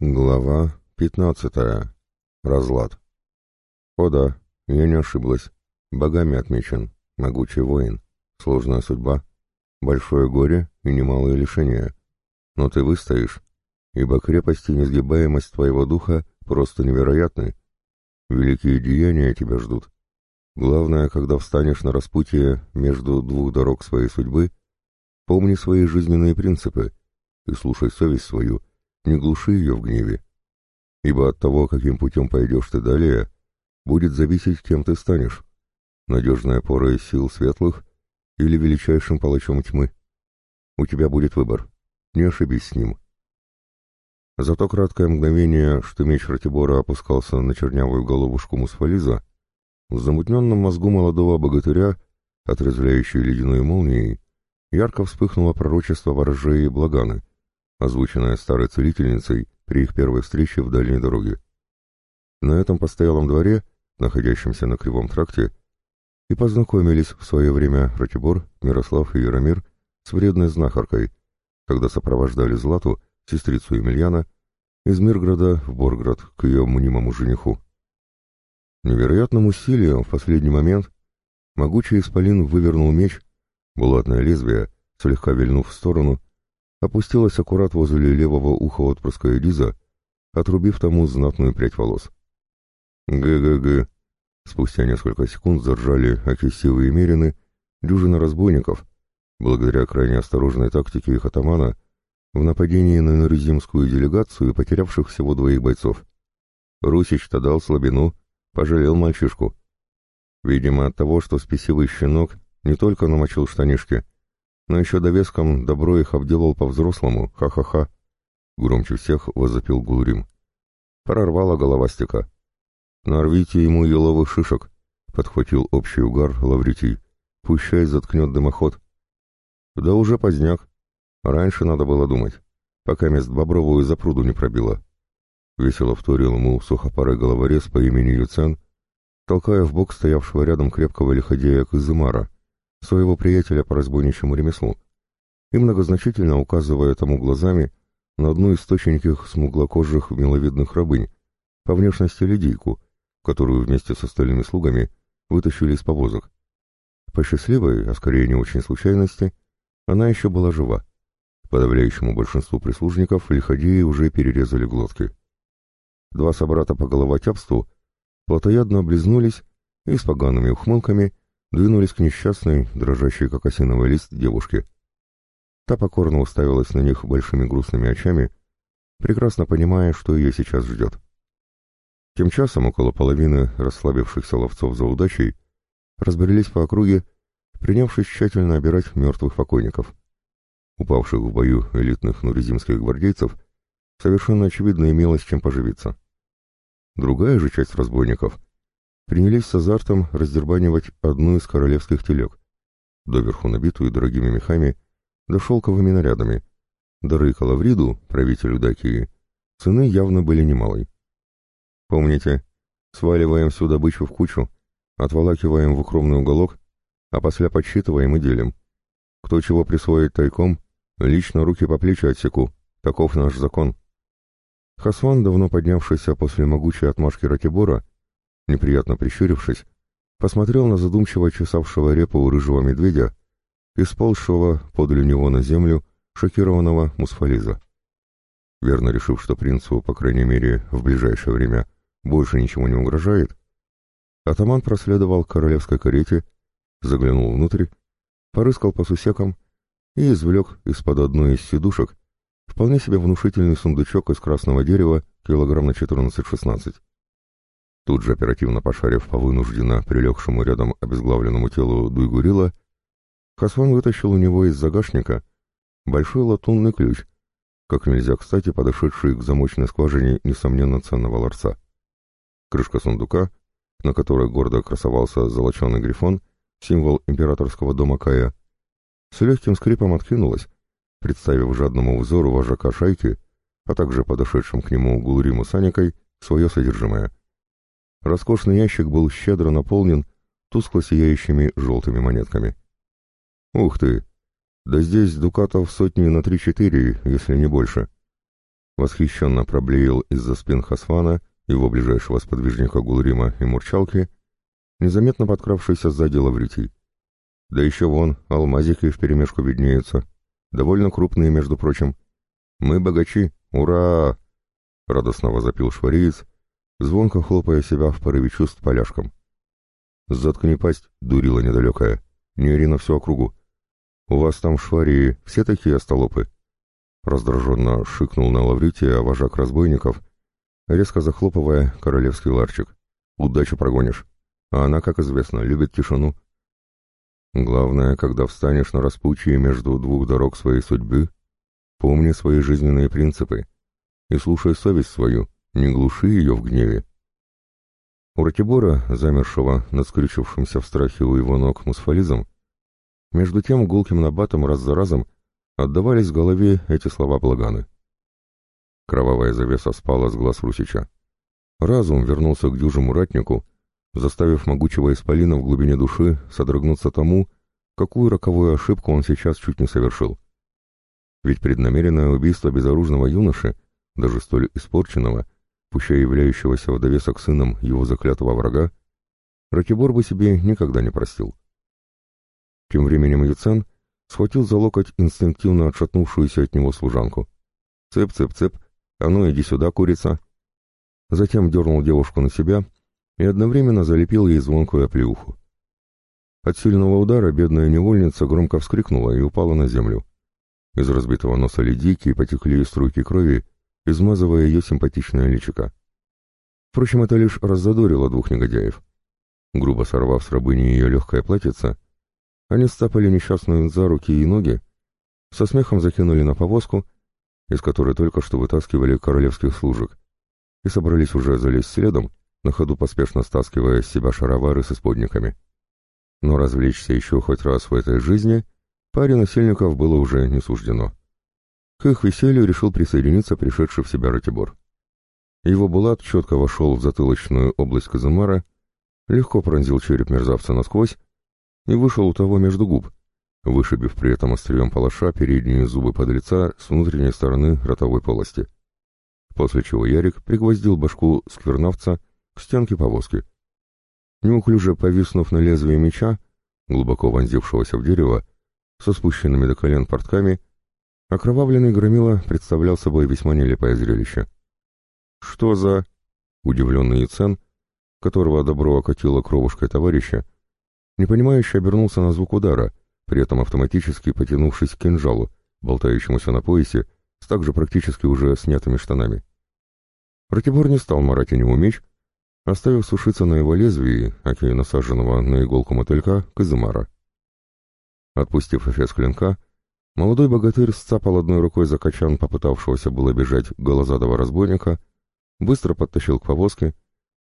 Глава пятнадцатая. Разлад. О да, я не ошиблась. Богами отмечен. Могучий воин. Сложная судьба. Большое горе и немалые лишения. Но ты выстоишь, ибо крепость и несгибаемость твоего духа просто невероятны. Великие деяния тебя ждут. Главное, когда встанешь на распутье между двух дорог своей судьбы, помни свои жизненные принципы и слушай совесть свою — не глуши ее в гневе, ибо от того, каким путем пойдешь ты далее, будет зависеть, кем ты станешь, надежной опорой сил светлых или величайшим палачом тьмы. У тебя будет выбор, не ошибись с ним. За то краткое мгновение, что меч Ратибора опускался на чернявую головушку Мусфализа, в замутненном мозгу молодого богатыря, отрезвляющей ледяной молнией, ярко вспыхнуло пророчество ворожей и Благаны, озвученная старой целительницей при их первой встрече в дальней дороге. На этом постоялом дворе, находящемся на Кривом тракте, и познакомились в свое время Ратибор, Мирослав и Яромир с вредной знахаркой, когда сопровождали Злату, сестрицу Емельяна, из Мирграда в Борград к ее мнимому жениху. Невероятным усилием в последний момент могучий исполин вывернул меч, булатное лезвие, слегка вильнув в сторону, опустилась аккурат возле левого уха отпрыска Элиза, отрубив тому знатную прядь волос. «Г-г-г!» Спустя несколько секунд заржали окисивые мерины дюжина разбойников, благодаря крайне осторожной тактике их атамана, в нападении на нарезимскую делегацию, потерявших всего двоих бойцов. Русич-то дал слабину, пожалел мальчишку. Видимо, от того, что спесивый щенок не только намочил штанишки, но еще довеском добро их обделал по-взрослому, ха-ха-ха. Громче всех возопил Гулрим. Прорвала головастика. «Нарвите ему еловых шишек», — подхватил общий угар Лавритий. «Пущай заткнет дымоход». «Да уже поздняк. Раньше надо было думать, пока мест Бобровую за пруду не пробило». Весело вторил ему сухопарый головорез по имени Юцен, толкая в бок стоявшего рядом крепкого лиходея Кызымара — своего приятеля по разбойничьему ремеслу, и многозначительно указывая тому глазами на одну из точеньких смуглокожих миловидных рабынь, по внешности ледейку, которую вместе с остальными слугами вытащили из повозок. По счастливой, а скорее не очень случайности, она еще была жива. Подавляющему большинству прислужников лиходеи уже перерезали глотки. Два собрата по головотяпству плотоядно облизнулись и с погаными ухмылками двинулись к несчастной, дрожащей как осиновый лист, девушке. Та покорно уставилась на них большими грустными очами, прекрасно понимая, что ее сейчас ждет. Тем часом около половины расслабившихся ловцов за удачей разбрелись по округе, принявшись тщательно обирать мертвых покойников. Упавших в бою элитных нурезимских гвардейцев совершенно очевидно имелось чем поживиться. Другая же часть разбойников принялись с азартом раздербанивать одну из королевских телег, доверху набитую дорогими мехами, да шелковыми нарядами. Дары Калавриду, правителю Дакии, цены явно были немалой. Помните, сваливаем всю добычу в кучу, отволакиваем в укромный уголок, а после подсчитываем и делим. Кто чего присвоит тайком, лично руки по плечи отсеку, таков наш закон. Хасван, давно поднявшийся после могучей отмашки Ратибора, неприятно прищурившись, посмотрел на задумчиво чесавшего репу рыжего медведя и сползшего подле него на землю шокированного мусфализа. Верно решив, что принцу, по крайней мере, в ближайшее время больше ничего не угрожает, атаман проследовал к королевской карете, заглянул внутрь, порыскал по сусекам и извлек из-под одной из сидушек вполне себе внушительный сундучок из красного дерева килограмм на 14-16. Тут же оперативно пошарив по вынужденно прилегшему рядом обезглавленному телу Дуйгурила, Хасван вытащил у него из загашника большой латунный ключ, как нельзя кстати подошедший к замочной скважине несомненно ценного ларца. Крышка сундука, на которой гордо красовался золоченый грифон, символ императорского дома Кая, с легким скрипом откинулась, представив жадному взору вожака шайки, а также подошедшим к нему Гулриму Саникой, свое содержимое — Роскошный ящик был щедро наполнен тускло сияющими желтыми монетками. «Ух ты! Да здесь дукатов сотни на три-четыре, если не больше. восхищенно проблеял из-за спин Хасвана, его ближайшего сподвижника Гулрима и Мурчалки, незаметно подкравшийся сзади Лавритий. Да еще вон, алмазики вперемешку виднеются, довольно крупные, между прочим. Мы богачи, ура! Радостно возопил швариец, звонко хлопая себя в порыве чувств поляшком. «Заткни пасть, дурила недалекая, не ори на всю округу. У вас там в Шварии все такие остолопы?» Раздраженно шикнул на Лаврития вожак разбойников, резко захлопывая королевский ларчик. «Удачу прогонишь. А она, как известно, любит тишину». «Главное, когда встанешь на распутье между двух дорог своей судьбы, помни свои жизненные принципы и слушай совесть свою, не глуши ее в гневе. У Ратибора, замершего над скрючившимся в страхе у его ног мусфализом, между тем гулким набатом раз за разом отдавались в голове эти слова Благаны. Кровавая завеса спала с глаз Русича. Разум вернулся к дюжему ратнику, заставив могучего исполина в глубине души содрогнуться тому, какую роковую ошибку он сейчас чуть не совершил. Ведь преднамеренное убийство безоружного юноши, даже столь испорченного, пущай являющегося в довесок сыном его заклятого врага, Ратибор бы себе никогда не простил. Тем временем Юцен схватил за локоть инстинктивно отшатнувшуюся от него служанку. «Цеп, цеп, цеп, а ну иди сюда, курица!» Затем дернул девушку на себя и одновременно залепил ей звонкую оплеуху. От сильного удара бедная невольница громко вскрикнула и упала на землю. Из разбитого носа ледейки потекли струйки крови, измазывая ее симпатичное личико. Впрочем, это лишь раззадорило двух негодяев. Грубо сорвав с рабыни ее легкое платьице, они стапали несчастную за руки и ноги, со смехом закинули на повозку, из которой только что вытаскивали королевских служек, и собрались уже залезть следом, на ходу поспешно стаскивая с себя шаровары с исподниками. Но развлечься еще хоть раз в этой жизни паре насильников было уже не суждено. К их веселью решил присоединиться пришедший в себя Ратибор. Его булат четко вошел в затылочную область Казымара, легко пронзил череп мерзавца насквозь и вышел у того между губ, вышибив при этом острием палаша передние зубы подлеца с внутренней стороны ротовой полости. После чего Ярик пригвоздил башку сквернавца к стенке повозки. Неуклюже повиснув на лезвие меча, глубоко вонзившегося в дерево, со спущенными до колен портками, Окровавленный громила представлял собой весьма нелепое зрелище. «Что за...» — удивленный Яцен, которого добро окатило кровушкой товарища, непонимающе обернулся на звук удара, при этом автоматически потянувшись к кинжалу, болтающемуся на поясе, с также практически уже снятыми штанами. Ратибор не стал марать у него меч, оставив сушиться на его лезвии, аки насаженного на иголку мотылька, Казымара. Отпустив эфес клинка, Молодой богатырь сцапал одной рукой за качан попытавшегося было бежать голозадого разбойника, быстро подтащил к повозке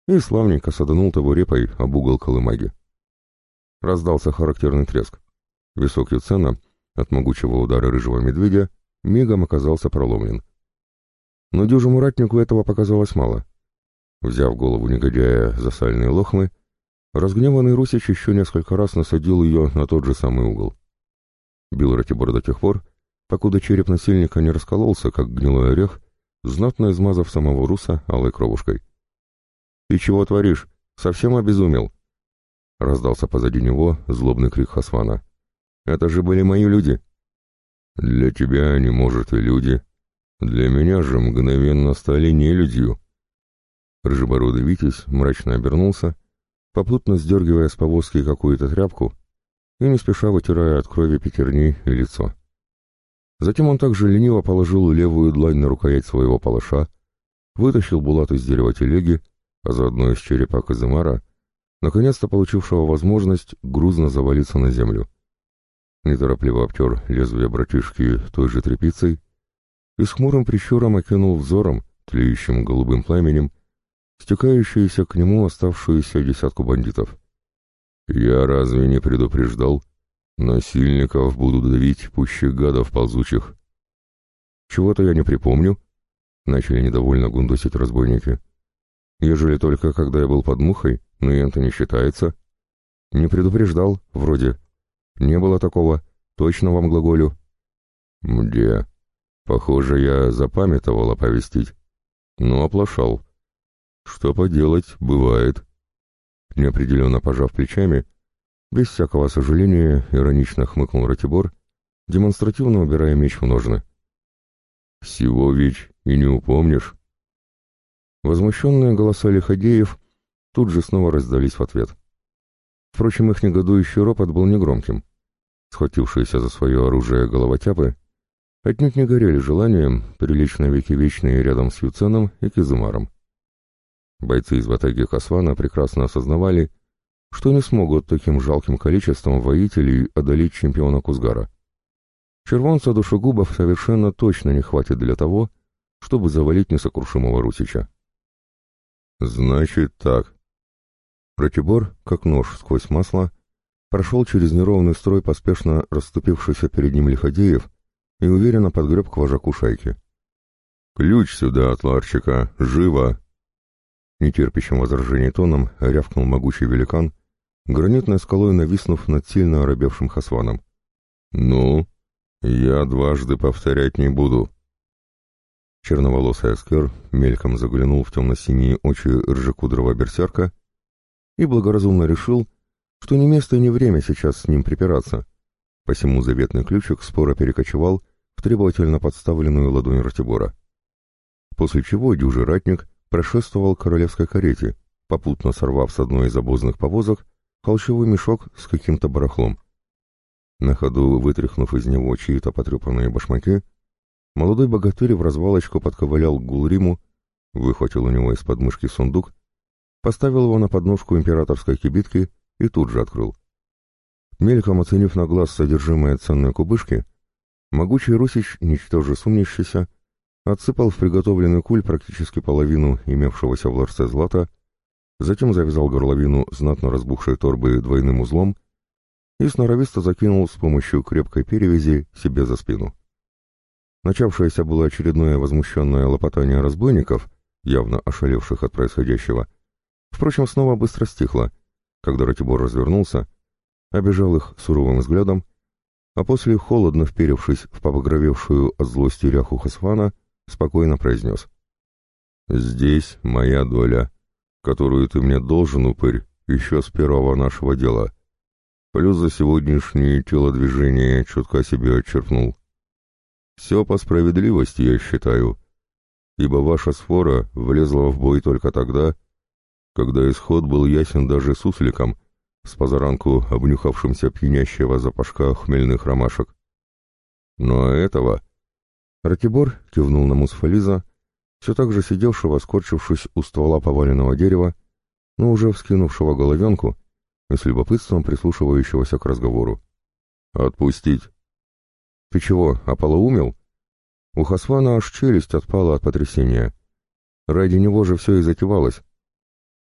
и славненько саданул того репой об угол колымаги. Раздался характерный треск. Висок Юцена от могучего удара рыжего медведя мигом оказался проломлен. Но дюжему ратнику этого показалось мало. Взяв голову негодяя за сальные лохмы, разгневанный Русич еще несколько раз насадил ее на тот же самый угол. Бил Ратибор до тех пор, покуда череп насильника не раскололся, как гнилой орех, знатно измазав самого Руса алой кровушкой. «Ты чего творишь? Совсем обезумел?» Раздался позади него злобный крик Хасвана. «Это же были мои люди!» «Для тебя они, может, и люди. Для меня же мгновенно стали нелюдью!» Рыжебородый Витязь мрачно обернулся, попутно сдергивая с повозки какую-то тряпку и не спеша вытирая от крови пятерни и лицо. Затем он также лениво положил левую длань на рукоять своего палаша, вытащил булат из дерева телеги, а заодно из черепа Казымара, наконец-то получившего возможность грузно завалиться на землю. Неторопливо обтер лезвие братишки той же тряпицей и с хмурым прищуром окинул взором, тлеющим голубым пламенем, стекающуюся к нему оставшуюся десятку бандитов. «Я разве не предупреждал? Насильников будут давить пуще гадов ползучих». «Чего-то я не припомню», — начали недовольно гундосить разбойники. «Ежели только когда я был под мухой, но это не считается». «Не предупреждал, вроде. Не было такого. Точно вам глаголю». «Где?» Похоже, я запамятовал оповестить, но оплошал. Что поделать, бывает. Неопределенно пожав плечами, без всякого сожаления иронично хмыкнул Ратибор, демонстративно убирая меч в ножны. «Всего ведь и не упомнишь». Возмущенные голоса лиходеев тут же снова раздались в ответ. Впрочем, их негодующий ропот был негромким. Схватившиеся за свое оружие головотяпы отнюдь не горели желанием прилечь на веки вечные рядом с Юценом и Кизумаром. Бойцы из ватаги Касвана прекрасно осознавали, что не смогут таким жалким количеством воителей одолеть чемпиона Кузгара. Червонца душегубов совершенно точно не хватит для того, чтобы завалить несокрушимого Русича. «Значит так», Ратибор, как нож сквозь масло, прошел через неровный строй поспешно расступившихся перед ним лиходеев и уверенно подгреб к вожаку шайки. «Ключ сюда от ларчика! Живо!» Нетерпящим возражений тоном рявкнул могучий великан, гранитной скалой нависнув над сильно оробевшим Хасваном. «Ну, я дважды повторять не буду». Черноволосый аскер мельком заглянул в темно-синие очи ржекудрого берсерка и благоразумно решил, что не место и не время сейчас с ним припираться. Посему заветный ключик споро перекочевал в требовательно подставленную ладонь Ратибора. После чего дюжий ратник прошествовал к королевской карете, попутно сорвав с одной из обозных повозок холщовый мешок с каким-то барахлом. На ходу, вытряхнув из него чьи-то потрепанные башмаки, молодой богатырь в развалочку подковылял Гулриму, выхватил у него из подмышки сундук поставил его на подножку императорской кибитки и тут же открыл. Мельком оценив на глаз содержимое ценной кубышки, могучий Русич, ничтоже сумнящийся, отсыпал в приготовленный куль практически половину имевшегося в ларце злата, затем завязал горловину знатно разбухшей торбы двойным узлом и сноровисто закинул с помощью крепкой перевязи себе за спину. Начавшееся было очередное возмущенное лопотание разбойников, явно ошалевших от происходящего, Впрочем, снова быстро стихло, когда Ратибор развернулся, обижал их суровым взглядом, а после, холодно вперевшись в побагровевшую от злости ряху Хасвана, спокойно произнес. «Здесь моя доля, которую ты мне должен, упырь, еще с первого нашего дела. Плюс за сегодняшнее телодвижение четко себе отчеркнул. Все по справедливости, я считаю, ибо ваша сфора влезла в бой только тогда, когда исход был ясен даже сусликом, с позаранку обнюхавшимся пьянящего запашка хмельных ромашек. Но этого... Ратибор кивнул на Мусфализа, все так же сидевшего, скорчившись у ствола поваленного дерева, но уже вскинувшего головенку и с любопытством прислушивающегося к разговору. «Отпустить!» «Ты чего, ополоумел?» У Хасвана аж челюсть отпала от потрясения. Ради него же все и затевалось.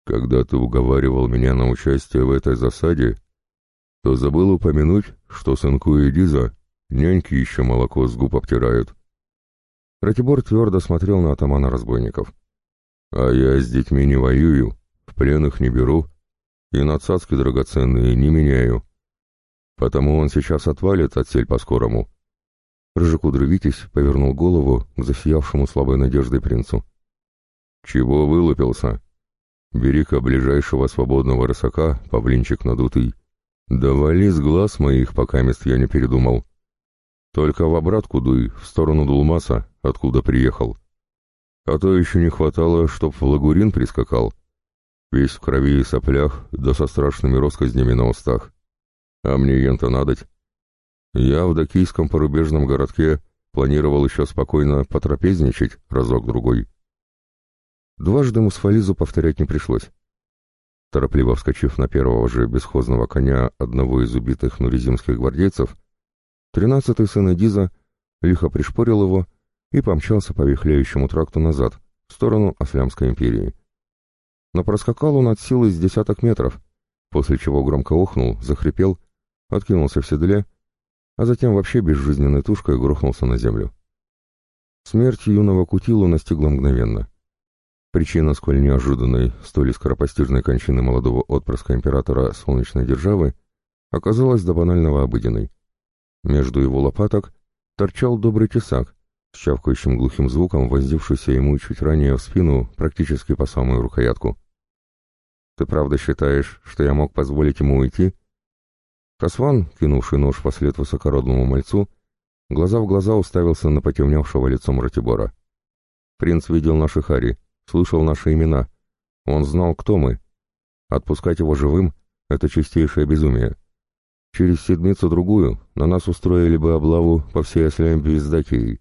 Когда ты уговаривал меня на участие в этой засаде, то забыл упомянуть, что сынку и Диза няньки еще молоко с губ обтирают. Ратибор твердо смотрел на атамана разбойников. А я с детьми не воюю, в плен их не беру и на цацки драгоценные не меняю. Потому он сейчас отвалит от сель по-скорому. Рыжекудрый Витязь повернул голову к засиявшему слабой надеждой принцу. «Чего вылупился?» Бери-ка ближайшего свободного рысака, павлинчик надутый. Да вали с глаз моих, пока мест я не передумал. Только в обратку дуй, в сторону Дулмаса, откуда приехал. А то еще не хватало, чтоб в Лагурин прискакал. Весь в крови и соплях, да со страшными росказнями на устах. А мне ента надоть. Я в докийском порубежном городке планировал еще спокойно потрапезничать разок-другой. Дважды Мусфализу повторять не пришлось. Торопливо вскочив на первого же бесхозного коня одного из убитых нурезимских гвардейцев, тринадцатый сын Эдиза лихо пришпорил его и помчался по вихляющему тракту назад, в сторону Аслямской империи. Но проскакал он от силы с десяток метров, после чего громко охнул, захрипел, откинулся в седле, а затем вообще безжизненной тушкой грохнулся на землю. Смерть юного Кутилу настигла мгновенно — Причина сколь неожиданной, столь скоропостижной кончины молодого отпрыска императора Солнечной Державы оказалась до банального обыденной. Между его лопаток торчал добрый тесак, с чавкающим глухим звуком, воздевшийся ему чуть ранее в спину, практически по самую рукоятку. «Ты правда считаешь, что я мог позволить ему уйти?» Касван, кинувший нож вслед высокородному мальцу, глаза в глаза уставился на потемневшего лицом Ратибора. «Принц видел наши хари, слышал наши имена. Он знал, кто мы. Отпускать его живым — это чистейшее безумие. Через седмицу-другую на нас устроили бы облаву по всей Аслямбе и Сдакии,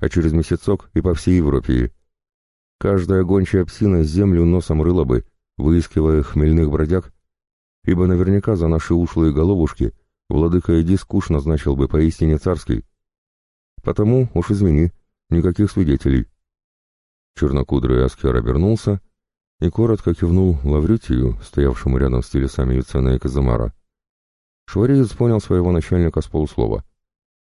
а через месяцок и по всей Европе. Каждая гончая псина землю носом рыла бы, выискивая хмельных бродяг, ибо наверняка за наши ушлые головушки владыка Эди скуш назначил бы поистине царский. Потому, уж извини, никаких свидетелей. Чернокудрый Аскер обернулся и коротко кивнул Лаврютию, стоявшему рядом с телесами Юцена и Казамара. Швариец понял своего начальника с полуслова.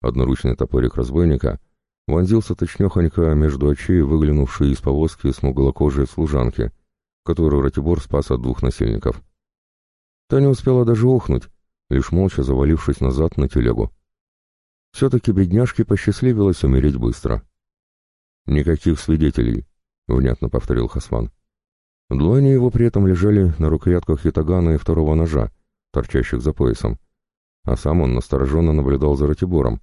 Одноручный топорик разбойника вонзился точнёхонько между очей выглянувшей из повозки смуглокожей служанки, которую Ратибор спас от двух насильников. Та не успела даже охнуть, лишь молча завалившись назад на телегу. Все-таки бедняжке посчастливилось умереть быстро. «Никаких свидетелей», — внятно повторил Хасман. Длани его при этом лежали на рукоятках ятагана и второго ножа, торчащих за поясом, а сам он настороженно наблюдал за Ратибором,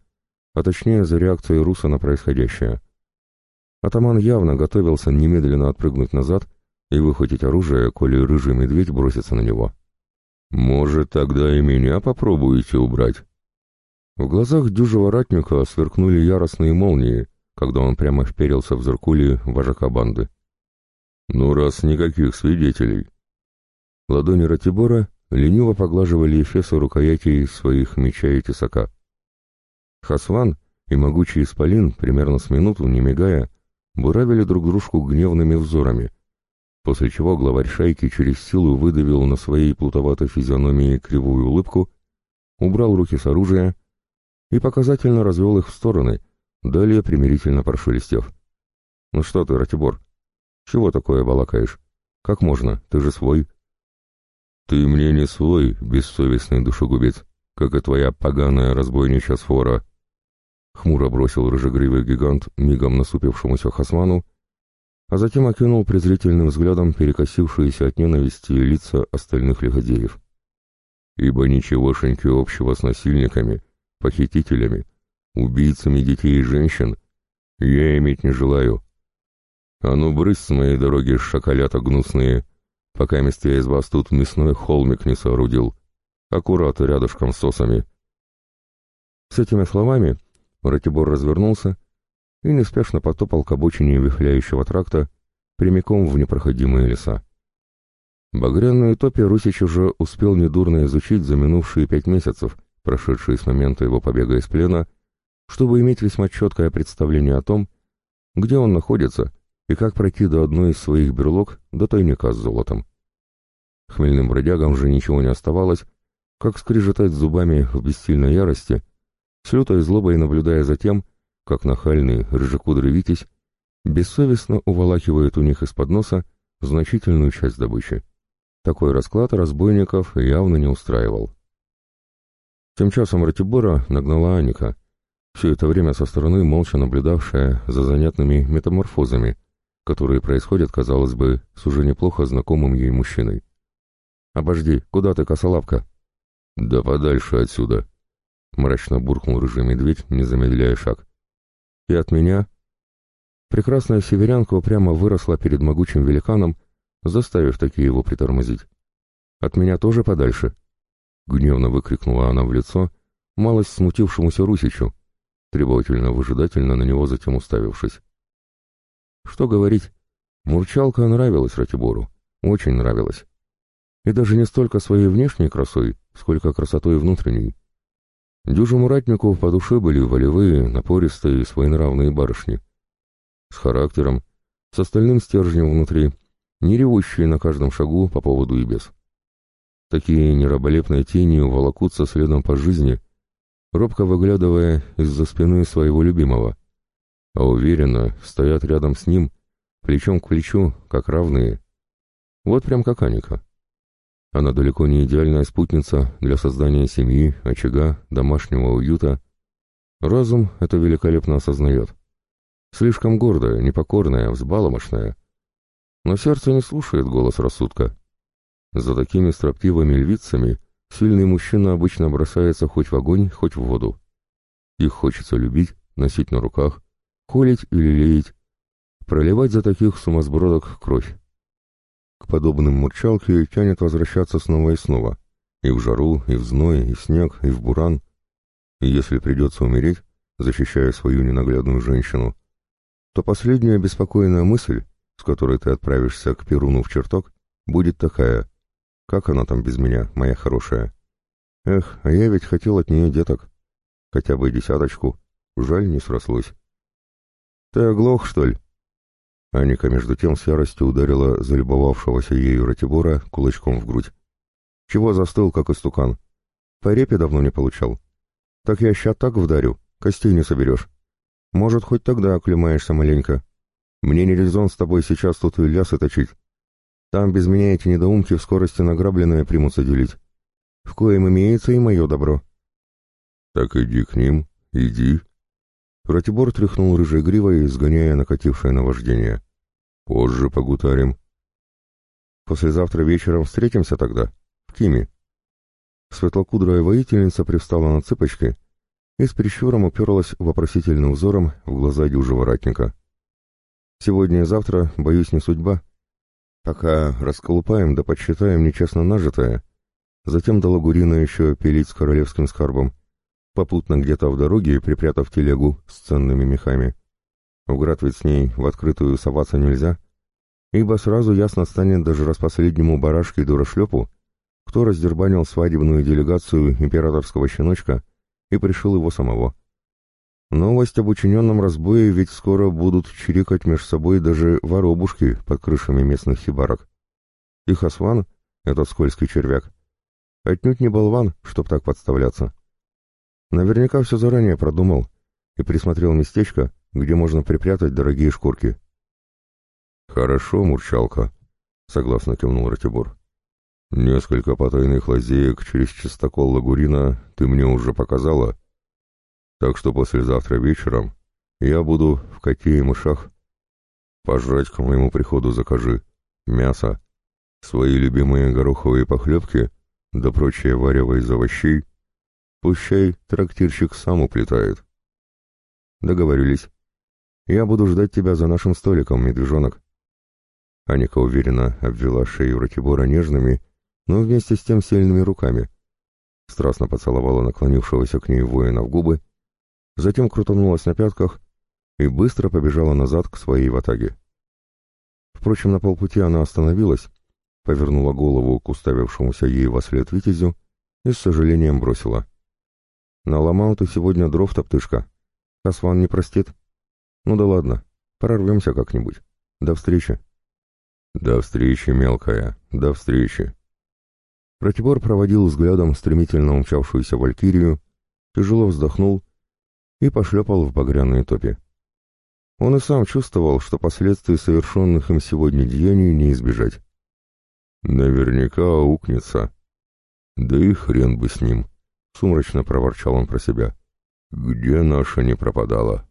а точнее за реакцией Руса на происходящее. Атаман явно готовился немедленно отпрыгнуть назад и выхватить оружие, коли рыжий медведь бросится на него. «Может, тогда и меня попробуете убрать?» В глазах дюжего ратника сверкнули яростные молнии, когда он прямо вперился в зеркули вожака банды. «Ну, раз никаких свидетелей...» Ладони Ратибора лениво поглаживали эфесы рукоятей своих меча и тесака. Хасван и могучий исполин, примерно с минуту, не мигая, буравили друг дружку гневными взорами, после чего главарь шайки через силу выдавил на своей плутоватой физиономии кривую улыбку, убрал руки с оружия и показательно развел их в стороны, далее примирительно прошелестев. «Ну что ты, Ратибор, чего такое балакаешь? Как можно, ты же свой». «Ты мне не свой, бессовестный душегубец, как и твоя поганая разбойничья сфора», — хмуро бросил рыжегривый гигант мигом насупившемуся Хасману, а затем окинул презрительным взглядом перекосившиеся от ненависти лица остальных лиходеев. «Ибо ничегошеньки общего с насильниками, похитителями, убийцами детей и женщин я иметь не желаю. А ну брысь с моей дороги, шоколята гнусные, пока я из вас тут мясной холмик не соорудил, аккуратно рядышком с осами». С этими словами Ратибор развернулся и неспешно потопал к обочине вихляющего тракта прямиком в непроходимые леса. Багряную топи Русич уже успел недурно изучить за минувшие пять месяцев, прошедшие с момента его побега из плена, чтобы иметь весьма четкое представление о том, где он находится и как пройти до одной из своих берлог до тайника с золотом. Хмельным бродягам же ничего не оставалось, как скрежетать зубами в бессильной ярости, с лютой злобой наблюдая за тем, как нахальный рыжекудрый Витязь бессовестно уволакивает у них из-под носа значительную часть добычи. Такой расклад разбойников явно не устраивал. Тем часом Ратибора нагнала Аника, все это время со стороны молча наблюдавшая за занятными метаморфозами, которые происходят, казалось бы, с уже неплохо знакомым ей мужчиной. «Обожди, куда ты, косолапка?» «Да подальше отсюда!» — мрачно буркнул рыжий медведь, не замедляя шаг. «И от меня?» Прекрасная северянка упрямо выросла перед могучим великаном, заставив таки его притормозить. «От меня тоже подальше?» Гневно выкрикнула она в лицо, малость смутившемуся Русичу, требовательно-выжидательно на него затем уставившись. Что говорить, Мурчалка нравилась Ратибору, очень нравилась. И даже не столько своей внешней красой, сколько красотой внутренней. Дюжему ратнику по душе были волевые, напористые, своенравные барышни. С характером, с остальным стержнем внутри, не ревущие на каждом шагу по поводу и без. Такие нераболепные тени волокутся следом по жизни, робко выглядывая из-за спины своего любимого, а уверенно стоят рядом с ним, плечом к плечу, как равные. Вот прям как Аника. Она далеко не идеальная спутница для создания семьи, очага, домашнего уюта. Разум это великолепно осознает. Слишком гордая, непокорная, взбаломошная. Но сердце не слушает голос рассудка. За такими строптивыми львицами сильный мужчина обычно бросается хоть в огонь, хоть в воду. Их хочется любить, носить на руках, холить или леять, проливать за таких сумасбродок кровь. К подобным мурчалке тянет возвращаться снова и снова, и в жару, и в зной, и в снег, и в буран. И если придется умереть, защищая свою ненаглядную женщину, то последняя беспокойная мысль, с которой ты отправишься к Перуну в чертог, будет такая. Как она там без меня, моя хорошая? Эх, а я ведь хотел от нее деток. Хотя бы десяточку. Жаль, не срослось. Ты оглох, что ли? Аника, между тем, с яростью ударила залюбовавшегося ею Ратибора кулачком в грудь. Чего застыл, как истукан? По репе давно не получал. Так я ща так вдарю, костей не соберешь. Может, хоть тогда оклемаешься маленько. Мне не резон с тобой сейчас тут и лясы точить. Там без меня эти недоумки в скорости награбленное примутся делить. В коем имеется и мое добро. Так иди к ним, иди. Ратибор тряхнул рыжей гривой, сгоняя накатившее наваждение. Позже погутарим. Послезавтра вечером встретимся тогда, в Киме. Светлокудрая воительница привстала на цыпочки и с прищуром уперлась вопросительным взором в глаза дюжего ратника. «Сегодня и завтра, боюсь, не судьба. Пока расколупаем да подсчитаем нечестно нажитое, затем до Лагурина еще пилить с королевским скарбом, попутно где-то в дороге припрятав телегу с ценными мехами. В град ведь с ней в открытую соваться нельзя, ибо сразу ясно станет даже распоследнему барашке и дурошлепу, кто раздербанил свадебную делегацию императорского щеночка и пришел его самого. Новость об учиненном разбое ведь скоро будут чирикать между собой даже воробушки под крышами местных хибарок. И Хасван, этот скользкий червяк, отнюдь не болван, чтоб так подставляться. Наверняка все заранее продумал и присмотрел местечко, где можно припрятать дорогие шкурки. «Хорошо, Мурчалка», — согласно кивнул Ратибор. Несколько потайных лазеек через чистокол Лагурина ты мне уже показала, так что послезавтра вечером я буду в и мышах. Пожрать к моему приходу закажи мясо, свои любимые гороховые похлебки, да прочее варево из овощей. Пущай трактирщик сам уплетает. Договорились. Я буду ждать тебя за нашим столиком, медвежонок. Аника уверенно обвела шею Ратибора нежными, но вместе с тем сильными руками. Страстно поцеловала наклонившегося к ней воина в губы, затем крутанулась на пятках и быстро побежала назад к своей ватаге. Впрочем, на полпути она остановилась, повернула голову к уставившемуся ей во след витязю и с сожалением бросила. «Наломал ты сегодня дров, топтышка. Касван не простит. Ну да ладно, прорвемся как-нибудь. До встречи». «До встречи, мелкая, до встречи», Ратибор проводил взглядом стремительно умчавшуюся валькирию, тяжело вздохнул и пошлепал в багряные топи. Он и сам чувствовал, что последствий совершенных им сегодня деяний не избежать. «Наверняка аукнется. Да и хрен бы с ним», — сумрачно проворчал он про себя. «Где наша не пропадала?»